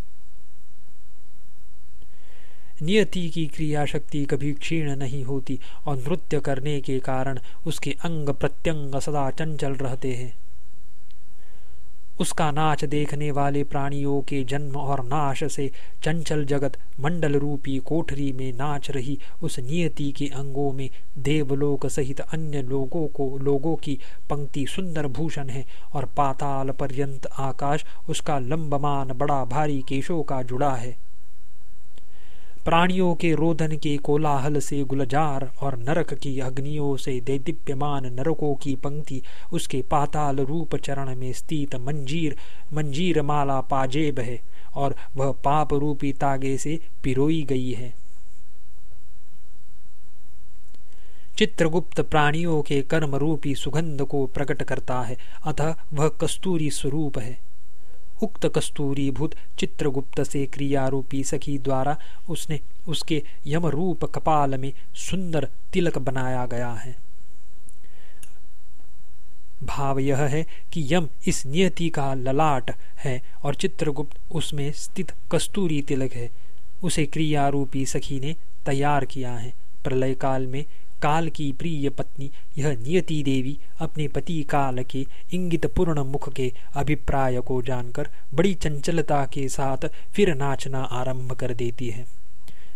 नियति की क्रिया शक्ति कभी क्षीण नहीं होती और नृत्य करने के कारण उसके अंग प्रत्यंग सदा चंचल रहते हैं। उसका नाच देखने वाले प्राणियों के जन्म और नाश से चंचल जगत मंडल रूपी कोठरी में नाच रही उस नियति के अंगों में देवलोक सहित अन्य लोगों को, लोगों की पंक्ति सुंदर भूषण है और पाताल पर्यंत आकाश उसका लंबमान बड़ा भारी केशों का जुड़ा है। प्राणियों के रोदन के कोलाहल से गुलजार और नरक की अग्नियों से दैदीप्यमान नरकों की पंक्ति उसके पाताल रूप चरण में स्थित मंजीर मंजीर माला पाजेब है और वह पाप रूपी तागे से पिरोई गई है। चित्रगुप्त प्राणियों के कर्म रूपी सुगंध को प्रकट करता है, अतः वह कस्तूरी स्वरूप है। उक्त कस्तूरी भूत चित्रगुप्त से क्रिया रूपी सखी द्वारा उसने, उसके यम रूप कपाल में सुंदर तिलक बनाया गया है। भाव यह है कि यम इस नियति का ललाट है और चित्रगुप्त उसमें स्थित कस्तूरी तिलक है। उसे क्रियारूपी सखी ने तैयार किया है। प्रलय काल में काल की प्रिय पत्नी यह नियति देवी अपने पति काल के इंगित पूर्ण मुख के अभिप्राय को जानकर बड़ी चंचलता के साथ फिर नाचना आरंभ कर देती है।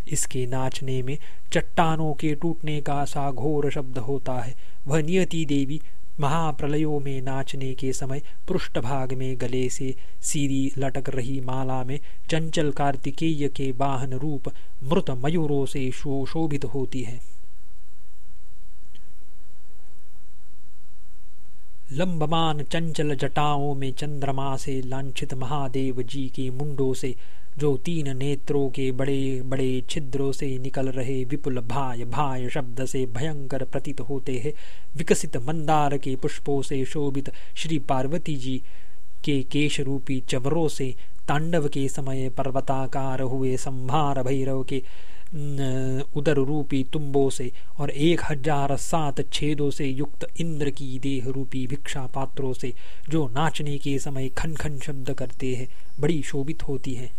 इसके नाचने में चट्टानों के टूटने का सा घोर शब्द होता है। वह नियति देवी महाप्रलयों में नाचने के समय पृष्ठभाग में गले से सीधी लटक रही माला में चंचल कार्तिकेय के वाहन रूप मृत मयूरों से शोभित होती है। लंबमान चंचल जटाओं में चंद्रमा से लांछित महादेव जी के मुंडों से, जो तीन नेत्रों के बड़े बड़े छिद्रों से निकल रहे विपुल भाय भाय शब्द से भयंकर प्रतीत होते हैं। विकसित मंदार के पुष्पों से शोभित श्री पार्वती जी के केश रूपी चवरों से, तांडव के समय पर्वताकार हुए संभार भैरव के उदर रूपी तुम्बों से और एक हज़ार सात छेदों से युक्त इंद्र की देह रूपी भिक्षा पात्रों से, जो नाचने के समय खन खन शब्द करते हैं, बड़ी शोभित होती है।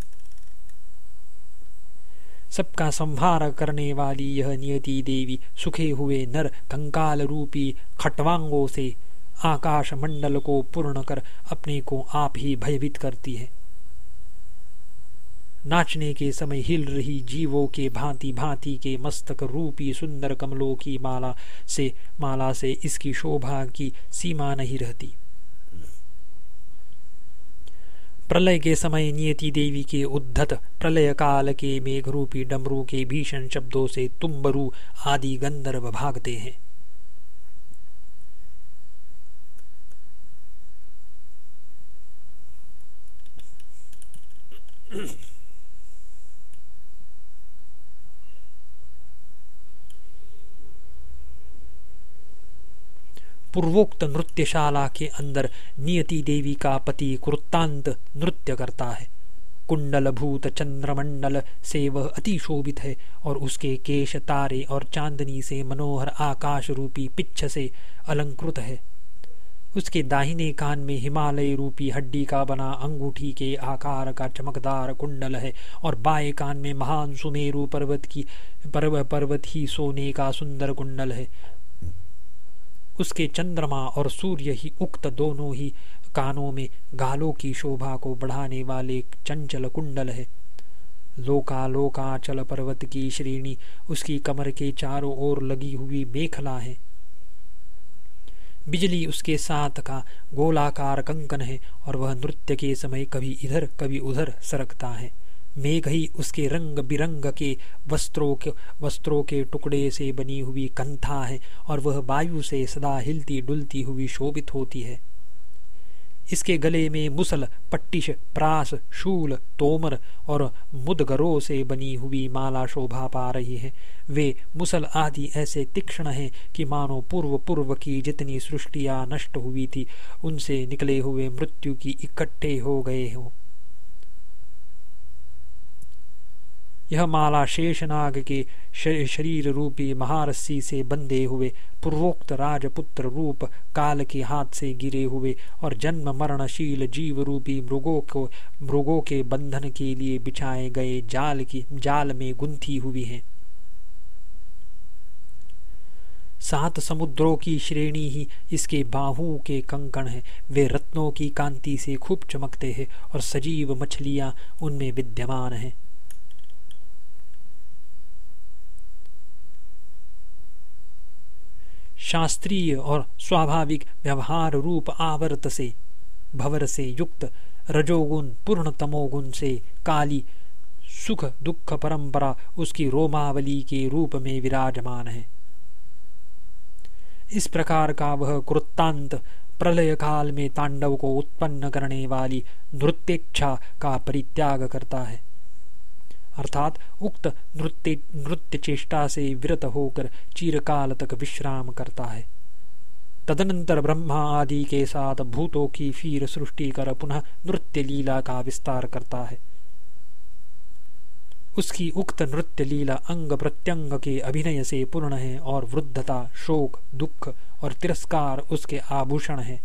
सबका संहार करने वाली यह नियति देवी सुखे हुए नर कंकाल रूपी खटवांगों से आकाश मंडल को पूर्ण कर अपने को आप ही भयभीत करती है। नाचने के समय हिल रही जीवों के भांति भांति के मस्तक रूपी सुंदर कमलों की माला से माला से इसकी शोभा की सीमा नहीं रहती। प्रलय के समय नियति देवी के उद्धत, प्रलय काल के मेघ रूपी डमरू के भीषण शब्दों से तुम्बरू आदि गंधर्व भागते हैं। पूर्वोक्त नृत्यशाला के अंदर नियति देवी का पति कुरुत्तांत नृत्य करता है। कुंडल भूत चंद्रमंडल से वह अति शोभित है और उसके केश तारे और चांदनी से मनोहर आकाश रूपी पिच्छ से अलंकृत है। उसके दाहिने कान में हिमालय रूपी हड्डी का बना अंगूठी के आकार का चमकदार कुंडल है और बाएँ कान में महान सुमेरु पर्वत की, पर्व पर्वत ही सोने का सुंदर कुंडल है। उसके चंद्रमा और सूर्य ही उक्त दोनों ही कानों में गालों की शोभा को बढ़ाने वाले चंचल कुंडल है। लोका लोकाचल पर्वत की श्रेणी उसकी कमर के चारों ओर लगी हुई मेखला है। बिजली उसके साथ का गोलाकार कंकन है और वह नृत्य के समय कभी इधर कभी उधर सरकता है। मेघ ही उसके रंग बिरंग के वस्त्रों के वस्त्रों के टुकड़े से बनी हुई कंथा है और वह वायु से सदा हिलती डुलती हुई शोभित होती है। इसके गले में मुसल, पट्टिश, प्रास, शूल, तोमर और मुदगरों से बनी हुई माला शोभा पा रही है। वे मुसल आदि ऐसे तीक्ष्ण हैं कि मानो पूर्व पूर्व की जितनी सृष्टियाँ नष्ट हुई थी, उनसे निकले हुए मृत्यु की इकट्ठे हो गए हों। यह माला शेषनाग के शरीर रूपी महारस्सी से बंधे हुए, पूर्वोक्त राजपुत्र रूप काल के हाथ से गिरे हुए और जन्म मरणशील जीव रूपी मृगों को, मृगों के बंधन के लिए बिछाए गए जाल की, जाल में गुंथी हुई हैं। सात समुद्रों की श्रेणी ही इसके बाहुओं के कंकण हैं। वे रत्नों की कांति से खूब चमकते हैं और सजीव मछलियाँ उनमें विद्यमान हैं। शास्त्रीय और स्वाभाविक व्यवहार रूप आवर्त से, भवर से युक्त रजोगुण पूर्ण तमोगुण से काली सुख दुख परंपरा उसकी रोमावली के रूप में विराजमान है। इस प्रकार का वह कृत्तांत प्रलय काल में तांडव को उत्पन्न करने वाली नृत्येच्छा का परित्याग करता है। अर्थात उक्त नृत्य नृत्य चेष्टा से विरत होकर चिरकाल तक विश्राम करता है। तदनंतर ब्रह्मा आदि के साथ भूतों की फिर सृष्टि कर पुनः नृत्य लीला का विस्तार करता है। उसकी उक्त नृत्य लीला अंग प्रत्यंग के अभिनय से पूर्ण है और वृद्धता, शोक, दुख और तिरस्कार उसके आभूषण है।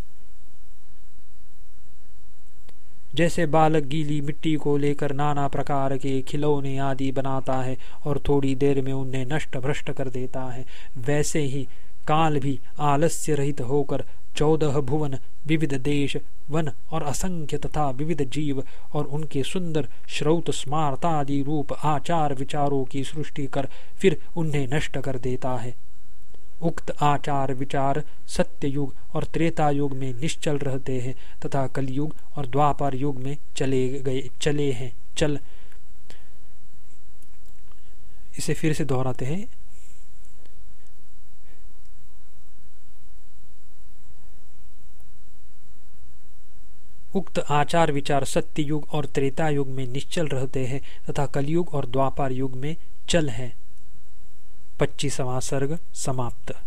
जैसे बालक गीली मिट्टी को लेकर नाना प्रकार के खिलौने आदि बनाता है और थोड़ी देर में उन्हें नष्ट भ्रष्ट कर देता है, वैसे ही काल भी आलस्य रहित होकर चौदह भुवन विविध देश, वन और असंख्य तथा विविध जीव और उनके सुंदर श्रौत स्मारतादि रूप आचार विचारों की सृष्टि कर फिर उन्हें नष्ट कर देता है। उक्त आचार विचार सत्य युग और त्रेता युग में निश्चल रहते हैं तथा कलयुग और द्वापर युग में चले गए, चले हैं। चल। इसे फिर से दोहराते हैं। उक्त आचार विचार सत्य युग और त्रेता युग में निश्चल रहते हैं तथा कलयुग और द्वापर युग में चल हैं। पच्चीसवां सर्ग समाप्त।